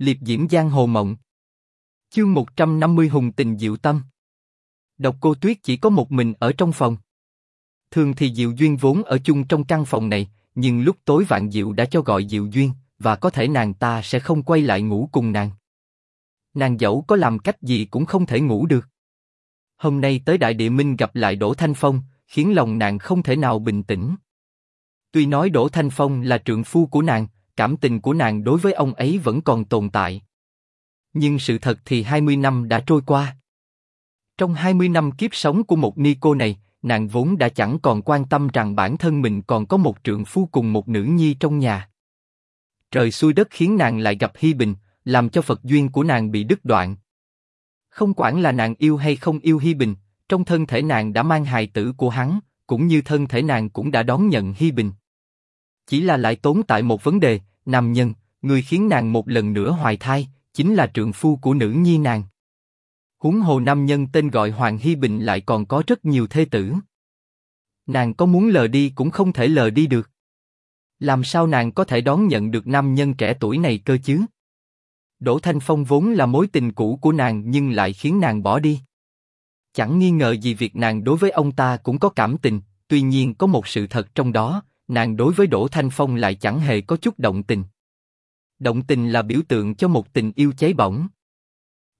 liệp diễm giang hồ mộng. Chương 150 hùng tình diệu tâm. Độc cô Tuyết chỉ có một mình ở trong phòng. Thường thì Diệu Duyên vốn ở chung trong căn phòng này, nhưng lúc tối vạn Diệu đã cho gọi Diệu Duyên, và có thể nàng ta sẽ không quay lại ngủ cùng nàng. Nàng dẫu có làm cách gì cũng không thể ngủ được. Hôm nay tới Đại Địa Minh gặp lại Đỗ Thanh Phong, khiến lòng nàng không thể nào bình tĩnh. Tuy nói Đỗ Thanh Phong là trượng phu của nàng, cảm tình của nàng đối với ông ấy vẫn còn tồn tại. Nhưng sự thật thì 20 năm đã trôi qua. Trong 20 năm kiếp sống của một ni cô này, nàng vốn đã chẳng còn quan tâm rằng bản thân mình còn có một trượng phu cùng một nữ nhi trong nhà. Trời xui đất khiến nàng lại gặp Hi Bình, làm cho Phật duyên của nàng bị đứt đoạn. Không quản là nàng yêu hay không yêu Hi Bình, trong thân thể nàng đã mang hài tử của hắn, cũng như thân thể nàng cũng đã đón nhận Hi Bình. Chỉ là lại tốn tại một vấn đề, nam nhân, người khiến nàng một lần nữa hoài thai, chính là trượng phu của nữ nhi nàng. Huống hồ nam nhân tên gọi Hoàng hy Bình lại còn có rất nhiều thê tử. Nàng có muốn lờ đi cũng không thể lờ đi được. Làm sao nàng có thể đón nhận được nam nhân trẻ tuổi này cơ chứ? Đỗ Thanh Phong vốn là mối tình cũ của nàng nhưng lại khiến nàng bỏ đi. Chẳng nghi ngờ gì việc nàng đối với ông ta cũng có cảm tình, tuy nhiên có một sự thật trong đó, nàng đối với Đỗ Thanh Phong lại chẳng hề có chút động tình. Động tình là biểu tượng cho một tình yêu cháy bỏng.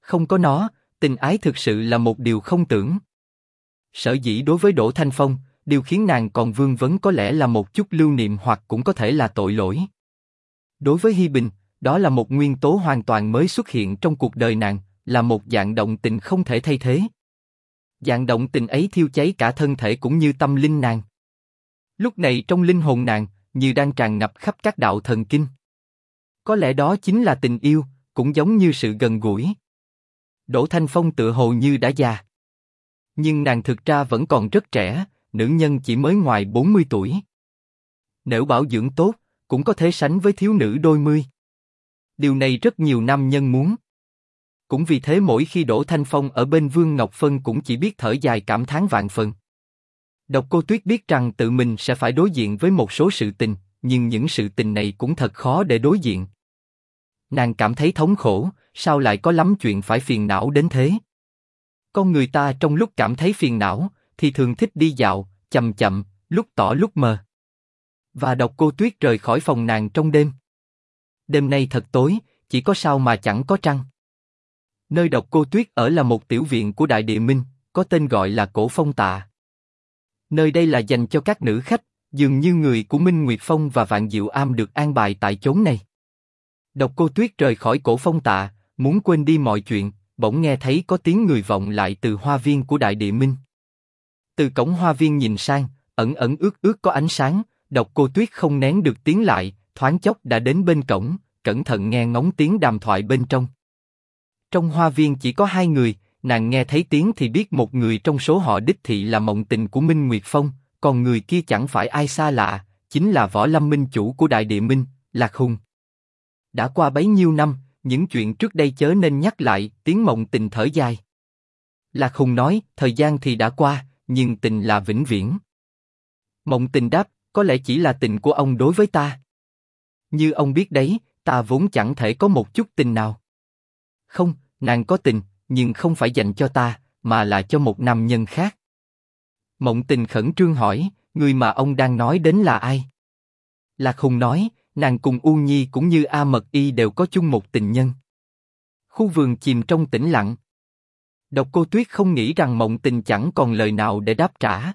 Không có nó, tình ái thực sự là một điều không tưởng. Sở dĩ đối với Đỗ Thanh Phong, điều khiến nàng còn vương vấn có lẽ là một chút lưu niệm hoặc cũng có thể là tội lỗi. Đối với Hi Bình, đó là một nguyên tố hoàn toàn mới xuất hiện trong cuộc đời nàng, là một dạng động tình không thể thay thế. Dạng động tình ấy thiêu cháy cả thân thể cũng như tâm linh nàng. Lúc này trong linh hồn nàng, như đang tràn ngập khắp các đạo thần kinh. Có lẽ đó chính là tình yêu, cũng giống như sự gần gũi. Đỗ Thanh Phong tự hồ như đã già. Nhưng nàng thực ra vẫn còn rất trẻ, nữ nhân chỉ mới ngoài 40 tuổi. Nếu bảo dưỡng tốt, cũng có thể sánh với thiếu nữ đôi mươi. Điều này rất nhiều nam nhân muốn. Cũng vì thế mỗi khi Đỗ Thanh Phong ở bên Vương Ngọc Phân cũng chỉ biết thở dài cảm thán vạn phần. Độc Cô Tuyết biết rằng tự mình sẽ phải đối diện với một số sự tình, nhưng những sự tình này cũng thật khó để đối diện. Nàng cảm thấy thống khổ, sao lại có lắm chuyện phải phiền não đến thế? Con người ta trong lúc cảm thấy phiền não, thì thường thích đi dạo, chậm chậm, lúc tỏ lúc mờ. Và độc cô tuyết rời khỏi phòng nàng trong đêm. Đêm nay thật tối, chỉ có sao mà chẳng có trăng. Nơi độc cô tuyết ở là một tiểu viện của Đại Địa Minh, có tên gọi là Cổ Phong Tạ. Nơi đây là dành cho các nữ khách, dường như người của Minh Nguyệt Phong và Vạn Diệu Am được an bài tại chốn này. Độc cô Tuyết rời khỏi Cổ Phong Tạ, muốn quên đi mọi chuyện, bỗng nghe thấy có tiếng người vọng lại từ hoa viên của Đại Địa Minh. Từ cổng hoa viên nhìn sang, ẩn ẩn ướt ướt có ánh sáng, độc cô Tuyết không nén được tiếng lại, thoáng chốc đã đến bên cổng, cẩn thận nghe ngóng tiếng đàm thoại bên trong. Trong hoa viên chỉ có hai người, nàng nghe thấy tiếng thì biết một người trong số họ đích thị là mộng tình của Minh Nguyệt Phong, còn người kia chẳng phải ai xa lạ, chính là võ lâm minh chủ của Đại Địa Minh, Lạc Hùng. Đã qua bấy nhiêu năm, những chuyện trước đây chớ nên nhắc lại, tiếng mộng tình thở dài. Lạc Hùng nói, thời gian thì đã qua, nhưng tình là vĩnh viễn. Mộng tình đáp, có lẽ chỉ là tình của ông đối với ta. Như ông biết đấy, ta vốn chẳng thể có một chút tình nào. Không, nàng có tình, nhưng không phải dành cho ta, mà là cho một nam nhân khác. Mộng tình khẩn trương hỏi, người mà ông đang nói đến là ai? Lạc Hùng nói, nàng cùng U Nhi cũng như A Mật Y đều có chung một tình nhân. Khu vườn chìm trong tĩnh lặng. Độc Cô Tuyết không nghĩ rằng Mộng Tình chẳng còn lời nào để đáp trả.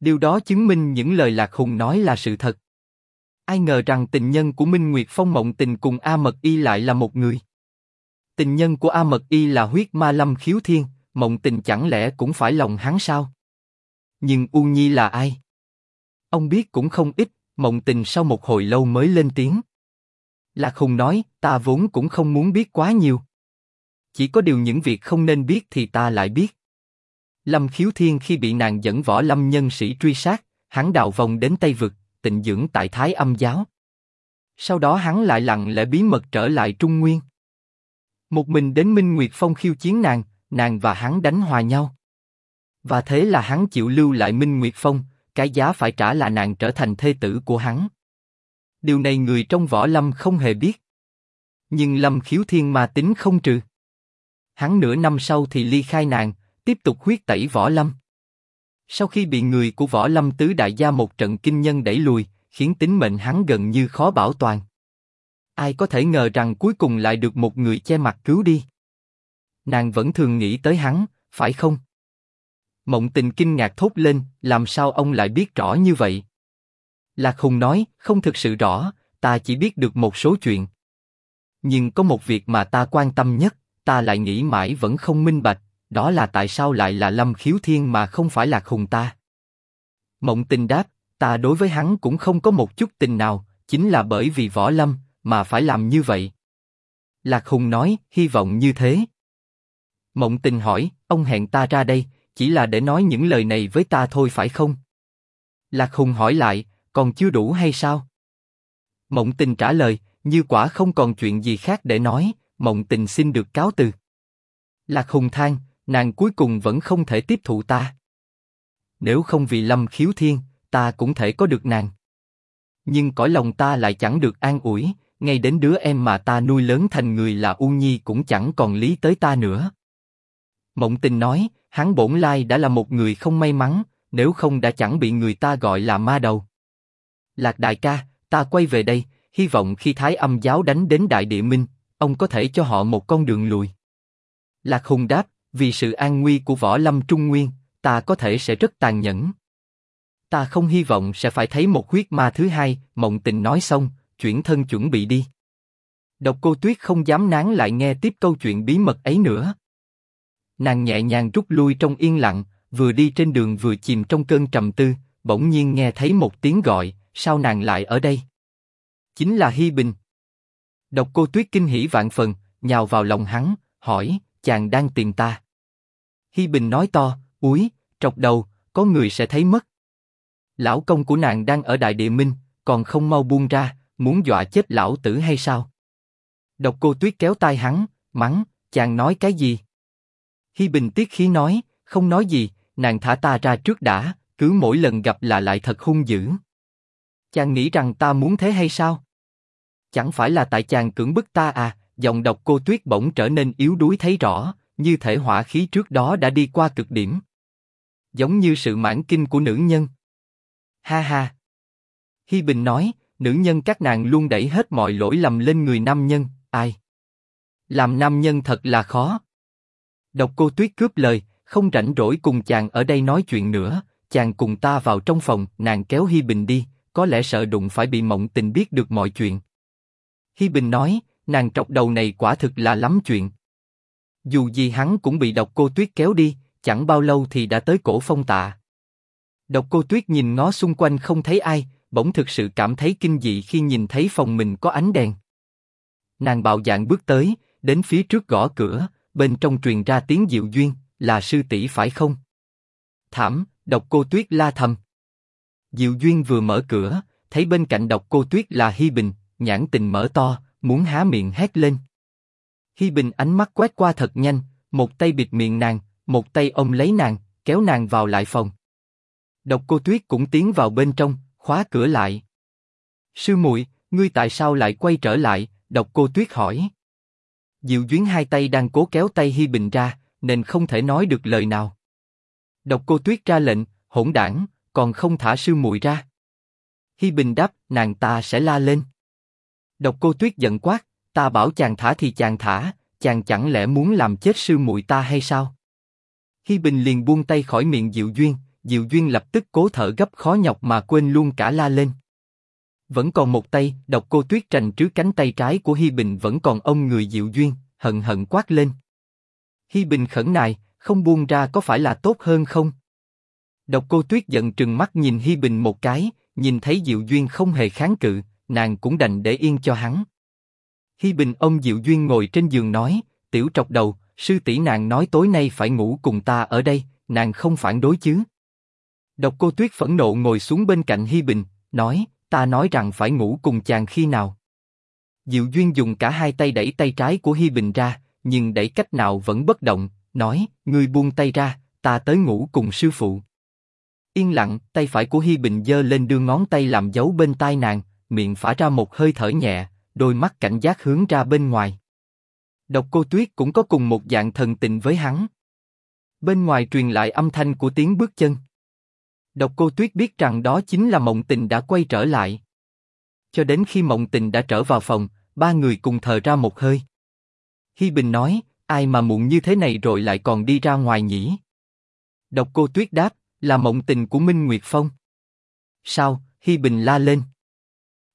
Điều đó chứng minh những lời Lạc Hùng nói là sự thật. Ai ngờ rằng tình nhân của Minh Nguyệt Phong Mộng Tình cùng A Mật Y lại là một người. Tình nhân của A Mật Y là huyết ma lâm khiếu thiên, Mộng Tình chẳng lẽ cũng phải lòng hắn sao? Nhưng U Nhi là ai? Ông biết cũng không ít, Mộng Tình sau một hồi lâu mới lên tiếng. Là không nói, ta vốn cũng không muốn biết quá nhiều. Chỉ có điều những việc không nên biết thì ta lại biết. Lâm Khiếu Thiên khi bị nàng dẫn võ lâm nhân sĩ truy sát, hắn đào vòng đến Tây Vực, tịnh dưỡng tại Thái Âm Giáo. Sau đó hắn lại lặng lẽ bí mật trở lại Trung Nguyên. Một mình đến Minh Nguyệt Phong khiêu chiến nàng, nàng và hắn đánh hòa nhau. Và thế là hắn chịu lưu lại Minh Nguyệt Phong, cái giá phải trả là nàng trở thành thê tử của hắn. Điều này người trong võ lâm không hề biết. Nhưng Lâm Khiếu Thiên mà tính không trừ. Hắn nửa năm sau thì ly khai nàng, tiếp tục huyết tẩy võ lâm. Sau khi bị người của võ lâm tứ đại gia một trận kinh nhân đẩy lùi, khiến tính mệnh hắn gần như khó bảo toàn. Ai có thể ngờ rằng cuối cùng lại được một người che mặt cứu đi. Nàng vẫn thường nghĩ tới hắn, phải không? Mộng tình kinh ngạc thốt lên, làm sao ông lại biết rõ như vậy? Lạc Hùng nói, không thực sự rõ, ta chỉ biết được một số chuyện. Nhưng có một việc mà ta quan tâm nhất, ta lại nghĩ mãi vẫn không minh bạch, đó là tại sao lại là Lâm Khiếu Thiên mà không phải Lạc Hùng ta. Mộng tình đáp, ta đối với hắn cũng không có một chút tình nào, chính là bởi vì võ lâm mà phải làm như vậy. Lạc Hùng nói, hy vọng như thế. Mộng tình hỏi, ông hẹn ta ra đây, chỉ là để nói những lời này với ta thôi phải không? Lạc Hùng hỏi lại, còn chưa đủ hay sao? Mộng tình trả lời, như quả không còn chuyện gì khác để nói, mộng tình xin được cáo từ. Lạc Hùng than, nàng cuối cùng vẫn không thể tiếp thụ ta. Nếu không vì Lâm Khiếu Thiên, ta cũng thể có được nàng. Nhưng cõi lòng ta lại chẳng được an ủi, ngay đến đứa em mà ta nuôi lớn thành người là U Nhi cũng chẳng còn lý tới ta nữa. Mộng Tình nói, hắn bổn lai đã là một người không may mắn, nếu không đã chẳng bị người ta gọi là ma đầu. Lạc đại ca, ta quay về đây, hy vọng khi Thái Âm giáo đánh đến Đại Địa Minh, ông có thể cho họ một con đường lùi. Lạc Hùng đáp, vì sự an nguy của võ lâm trung nguyên, ta có thể sẽ rất tàn nhẫn. Ta không hy vọng sẽ phải thấy một huyết ma thứ hai. Mộng Tình nói xong, chuyển thân chuẩn bị đi. Độc Cô Tuyết không dám nán lại nghe tiếp câu chuyện bí mật ấy nữa. Nàng nhẹ nhàng rút lui trong yên lặng, vừa đi trên đường vừa chìm trong cơn trầm tư, bỗng nhiên nghe thấy một tiếng gọi, sao nàng lại ở đây? Chính là Hi Bình. Độc Cô Tuyết kinh hỉ vạn phần, nhào vào lòng hắn, hỏi, chàng đang tìm ta? Hi Bình nói to, úi, trọc đầu, có người sẽ thấy mất. Lão công của nàng đang ở Đại Địa Minh, còn không mau buông ra, muốn dọa chết lão tử hay sao? Độc Cô Tuyết kéo tay hắn, mắng, chàng nói cái gì? Hi Bình tiếc khí nói, không nói gì, nàng thả ta ra trước đã, cứ mỗi lần gặp là lại thật hung dữ. Chàng nghĩ rằng ta muốn thế hay sao? Chẳng phải là tại chàng cưỡng bức ta à? Dòng độc cô Tuyết bỗng trở nên yếu đuối thấy rõ, như thể hỏa khí trước đó đã đi qua cực điểm, giống như sự mãn kinh của nữ nhân. Ha ha. Hi Bình nói, nữ nhân các nàng luôn đẩy hết mọi lỗi lầm lên người nam nhân, ai? Làm nam nhân thật là khó. Độc cô Tuyết cướp lời, không rảnh rỗi cùng chàng ở đây nói chuyện nữa, chàng cùng ta vào trong phòng, nàng kéo Hi Bình đi, có lẽ sợ đụng phải bị mộng tình biết được mọi chuyện. Hi Bình nói, nàng trọc đầu này quả thực là lắm chuyện. Dù gì hắn cũng bị độc cô Tuyết kéo đi, chẳng bao lâu thì đã tới cổ phong tạ. Độc cô Tuyết nhìn ngó xung quanh không thấy ai, bỗng thực sự cảm thấy kinh dị khi nhìn thấy phòng mình có ánh đèn. Nàng bạo dạn bước tới, đến phía trước gõ cửa, bên trong truyền ra tiếng dịu duyên, là sư tỷ phải không? Thảm, độc cô Tuyết la thầm. Diệu Duyên vừa mở cửa, thấy bên cạnh độc cô Tuyết là Hi Bình, nhãn tình mở to, muốn há miệng hét lên. Hi Bình ánh mắt quét qua thật nhanh, một tay bịt miệng nàng, một tay ôm lấy nàng, kéo nàng vào lại phòng. Độc cô Tuyết cũng tiến vào bên trong, khóa cửa lại. Sư muội, ngươi tại sao lại quay trở lại? Độc cô Tuyết hỏi. Diệu Duyên hai tay đang cố kéo tay Hi Bình ra, nên không thể nói được lời nào. Độc cô Tuyết ra lệnh, hỗn đảng, còn không thả sư muội ra. Hi Bình đáp, nàng ta sẽ la lên. Độc cô Tuyết giận quát, ta bảo chàng thả thì chàng thả, chàng chẳng lẽ muốn làm chết sư muội ta hay sao? Hi Bình liền buông tay khỏi miệng Diệu Duyên, Diệu Duyên lập tức cố thở gấp khó nhọc mà quên luôn cả la lên. Vẫn còn một tay, độc cô Tuyết trành trước cánh tay trái của Hi Bình vẫn còn ông người Diệu Duyên, hận hận quát lên. Hi Bình khẩn nài, không buông ra có phải là tốt hơn không? Độc cô Tuyết giận trừng mắt nhìn Hi Bình một cái, nhìn thấy Diệu Duyên không hề kháng cự, nàng cũng đành để yên cho hắn. Hi Bình ông Diệu Duyên ngồi trên giường nói, tiểu trọc đầu, sư tỷ nàng nói tối nay phải ngủ cùng ta ở đây, nàng không phản đối chứ? Độc cô Tuyết phẫn nộ ngồi xuống bên cạnh Hi Bình, nói, ta nói rằng phải ngủ cùng chàng khi nào? Diệu Duyên dùng cả hai tay đẩy tay trái của Hi Bình ra, nhưng đẩy cách nào vẫn bất động, nói, ngươi buông tay ra, ta tới ngủ cùng sư phụ. Yên lặng, tay phải của Hi Bình giơ lên đưa ngón tay làm dấu bên tai nàng, miệng phả ra một hơi thở nhẹ, đôi mắt cảnh giác hướng ra bên ngoài. Độc Cô Tuyết cũng có cùng một dạng thần tình với hắn. Bên ngoài truyền lại âm thanh của tiếng bước chân. Độc Cô Tuyết biết rằng đó chính là Mộng Tình đã quay trở lại. Cho đến khi Mộng Tình đã trở vào phòng, ba người cùng thở ra một hơi. Hi Bình nói, ai mà muộn như thế này rồi lại còn đi ra ngoài nhỉ? Độc Cô Tuyết đáp, là Mộng Tình của Minh Nguyệt Phong. Sao? Hi Bình la lên.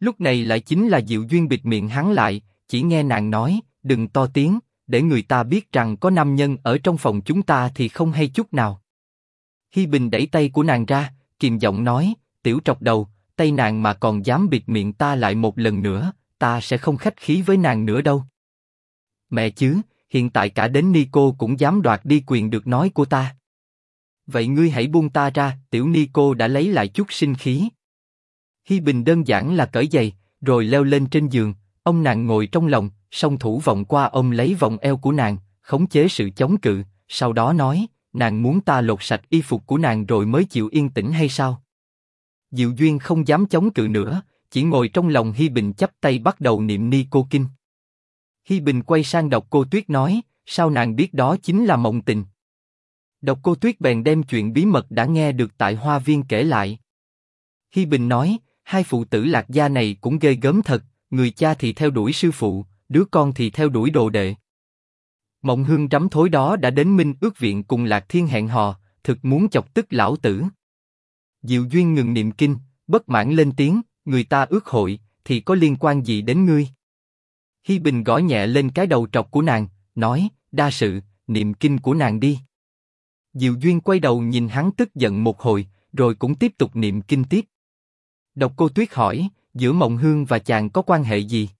Lúc này lại chính là Diệu Duyên bịt miệng hắn lại, chỉ nghe nàng nói, đừng to tiếng, để người ta biết rằng có nam nhân ở trong phòng chúng ta thì không hay chút nào. Hi Bình đẩy tay của nàng ra, kiềm giọng nói, tiểu trọc đầu, tay nàng mà còn dám bịt miệng ta lại một lần nữa, ta sẽ không khách khí với nàng nữa đâu. Mẹ chứ, hiện tại cả đến Nico cũng dám đoạt đi quyền được nói của ta. Vậy ngươi hãy buông ta ra, tiểu Nico đã lấy lại chút sinh khí. Hi Bình đơn giản là cởi giày, rồi leo lên trên giường, ông nàng ngồi trong lòng, song thủ vòng qua ông lấy vòng eo của nàng, khống chế sự chống cự, sau đó nói, nàng muốn ta lột sạch y phục của nàng rồi mới chịu yên tĩnh hay sao? Diệu Duyên không dám chống cự nữa, chỉ ngồi trong lòng Hi Bình chắp tay bắt đầu niệm ni cô kinh. Hi Bình quay sang đọc cô Tuyết nói, sao nàng biết đó chính là mộng tình? Độc cô Tuyết bèn đem chuyện bí mật đã nghe được tại Hoa Viên kể lại. Hi Bình nói, hai phụ tử lạc gia này cũng ghê gớm thật, người cha thì theo đuổi sư phụ, đứa con thì theo đuổi đồ đệ. Mộng hương trắm thối đó đã đến Minh ước viện cùng Lạc Thiên hẹn hò, thực muốn chọc tức lão tử. Diệu duyên ngừng niệm kinh, bất mãn lên tiếng, người ta ước hội, thì có liên quan gì đến ngươi? Hi Bình gõ nhẹ lên cái đầu trọc của nàng, nói, đa sự, niệm kinh của nàng đi. Diệu duyên quay đầu nhìn hắn tức giận một hồi, rồi cũng tiếp tục niệm kinh tiếp. Độc cô Tuyết hỏi, giữa Mộng Hương và chàng có quan hệ gì?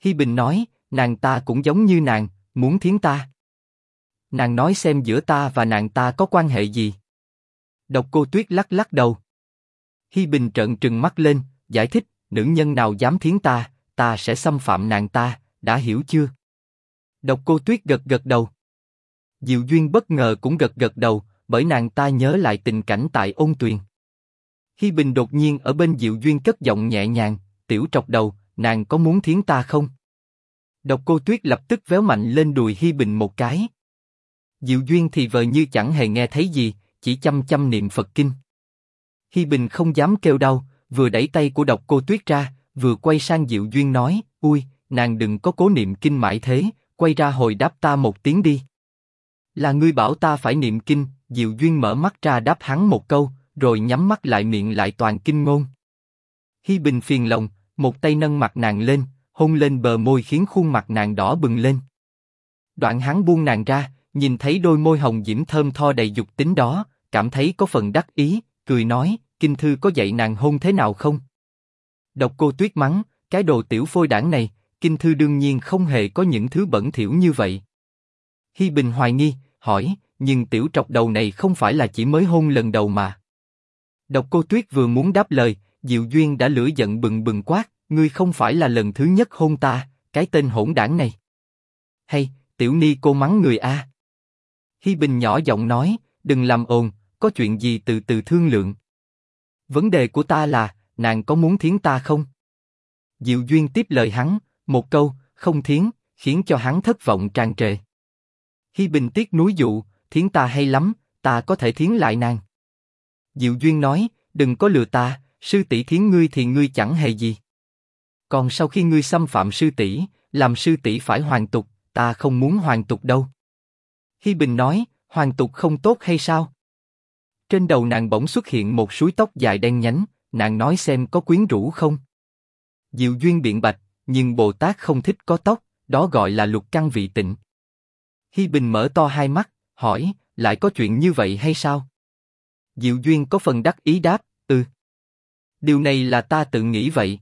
Hi Bình nói, nàng ta cũng giống như nàng, muốn thiến ta. Nàng nói xem giữa ta và nàng ta có quan hệ gì? Độc cô Tuyết lắc lắc đầu. Hi Bình trợn trừng mắt lên, giải thích, nữ nhân nào dám thiến ta, ta sẽ xâm phạm nàng ta, đã hiểu chưa? Độc cô Tuyết gật gật đầu. Diệu Duyên bất ngờ cũng gật gật đầu, bởi nàng ta nhớ lại tình cảnh tại ôn tuyền. Hi Bình đột nhiên ở bên Diệu Duyên cất giọng nhẹ nhàng, tiểu trọc đầu, nàng có muốn thiến ta không? Độc cô Tuyết lập tức véo mạnh lên đùi Hi Bình một cái. Diệu Duyên thì vờ như chẳng hề nghe thấy gì, chỉ chăm chăm niệm Phật kinh. Hi Bình không dám kêu đau, vừa đẩy tay của độc cô Tuyết ra, vừa quay sang Diệu Duyên nói, ui, nàng đừng có cố niệm kinh mãi thế, quay ra hồi đáp ta một tiếng đi. Là ngươi bảo ta phải niệm kinh, Diệu Duyên mở mắt ra đáp hắn một câu, rồi nhắm mắt lại miệng lại toàn kinh ngôn. Hi Bình phiền lòng, một tay nâng mặt nàng lên, hôn lên bờ môi khiến khuôn mặt nàng đỏ bừng lên. Đoạn hắn buông nàng ra, nhìn thấy đôi môi hồng diễm thơm tho đầy dục tính đó, cảm thấy có phần đắc ý, cười nói, kinh thư có dạy nàng hôn thế nào không? Độc cô tuyết mắng, cái đồ tiểu phôi đảng này, kinh thư đương nhiên không hề có những thứ bẩn thỉu như vậy. Hi Bình hoài nghi, hỏi, nhưng tiểu trọc đầu này không phải là chỉ mới hôn lần đầu mà. Độc cô tuyết vừa muốn đáp lời, Diệu Duyên đã lửa giận bừng bừng quát, ngươi không phải là lần thứ nhất hôn ta, cái tên hỗn đảng này. Hay, tiểu ni cô mắng người a. Hi Bình nhỏ giọng nói, đừng làm ồn, có chuyện gì từ từ thương lượng. Vấn đề của ta là, nàng có muốn thiến ta không? Diệu Duyên tiếp lời hắn, một câu, không thiến, khiến cho hắn thất vọng tràn trề. Hi Bình tiếc núi dụ, thiến ta hay lắm, ta có thể thiến lại nàng. Diệu Duyên nói, đừng có lừa ta, sư tỷ thiến ngươi thì ngươi chẳng hề gì. Còn sau khi ngươi xâm phạm sư tỷ, làm sư tỷ phải hoàn tục, ta không muốn hoàn tục đâu. Hi Bình nói, hoàn tục không tốt hay sao? Trên đầu nàng bỗng xuất hiện một suối tóc dài đen nhánh, nàng nói xem có quyến rũ không? Diệu duyên biện bạch, nhưng Bồ Tát không thích có tóc, đó gọi là lục căn vị tịnh. Hi Bình mở to hai mắt, hỏi, lại có chuyện như vậy hay sao? Diệu duyên có phần đắc ý đáp, ừ. Điều này là ta tự nghĩ vậy.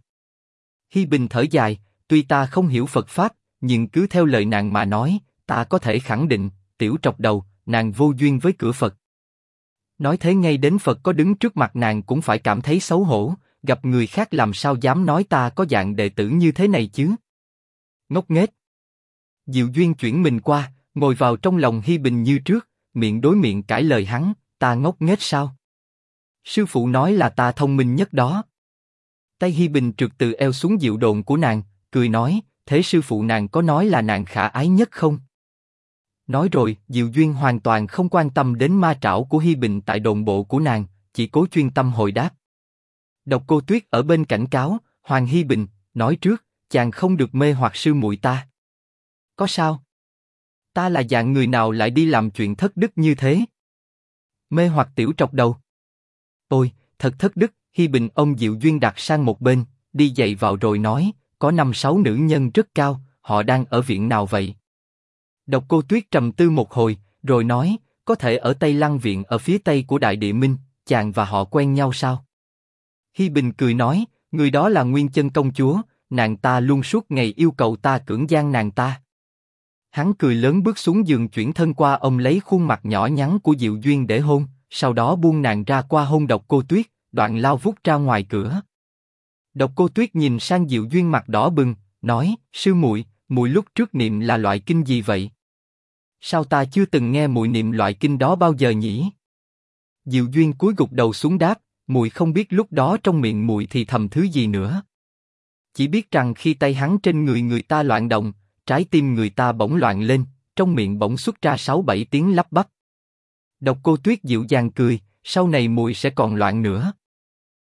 Hi Bình thở dài, tuy ta không hiểu Phật pháp, nhưng cứ theo lời nàng mà nói, ta có thể khẳng định, tiểu trọc đầu, nàng vô duyên với cửa Phật. Nói thế ngay đến Phật có đứng trước mặt nàng cũng phải cảm thấy xấu hổ, gặp người khác làm sao dám nói ta có dạng đệ tử như thế này chứ? Ngốc nghếch. Diệu duyên chuyển mình qua, ngồi vào trong lòng Hi Bình như trước, miệng đối miệng cãi lời hắn, ta ngốc nghếch sao? Sư phụ nói là ta thông minh nhất đó. Tay Hi Bình trượt từ eo xuống dịu đồn của nàng, cười nói, thế sư phụ nàng có nói là nàng khả ái nhất không? Nói rồi, Diệu Duyên hoàn toàn không quan tâm đến ma trảo của Hi Bình tại đồn bộ của nàng, chỉ cố chuyên tâm hồi đáp. Độc Cô Tuyết ở bên cảnh cáo, Hoàng Hi Bình, nói trước, chàng không được mê hoặc sư muội ta. Có sao? Ta là dạng người nào lại đi làm chuyện thất đức như thế? Mê hoặc tiểu trọc đầu. Ôi, thật thất đức, Hi Bình ông Diệu Duyên đặt sang một bên, đi dậy vào rồi nói, có năm sáu nữ nhân rất cao, họ đang ở viện nào vậy? Độc Cô Tuyết trầm tư một hồi, rồi nói, có thể ở Tây Lăng viện ở phía tây của Đại Địa Minh, chàng và họ quen nhau sao? Hi Bình cười nói, người đó là Nguyên Chân công chúa, nàng ta luôn suốt ngày yêu cầu ta cưỡng gian nàng ta. Hắn cười lớn bước xuống giường chuyển thân qua ông lấy khuôn mặt nhỏ nhắn của Diệu Duyên để hôn, sau đó buông nàng ra qua hôn độc cô Tuyết, đoạn lao vút ra ngoài cửa. Độc cô Tuyết nhìn sang Diệu Duyên mặt đỏ bừng, nói: sư muội, muội lúc trước niệm là loại kinh gì vậy? Sao ta chưa từng nghe muội niệm loại kinh đó bao giờ nhỉ? Diệu Duyên cúi gục đầu xuống đáp, muội không biết lúc đó trong miệng muội thì thầm thứ gì nữa. Chỉ biết rằng khi tay hắn trên người người ta loạn động, trái tim người ta bỗng loạn lên, trong miệng bỗng xuất ra sáu bảy tiếng lắp bắp. Độc cô Tuyết dịu dàng cười, sau này muội sẽ còn loạn nữa.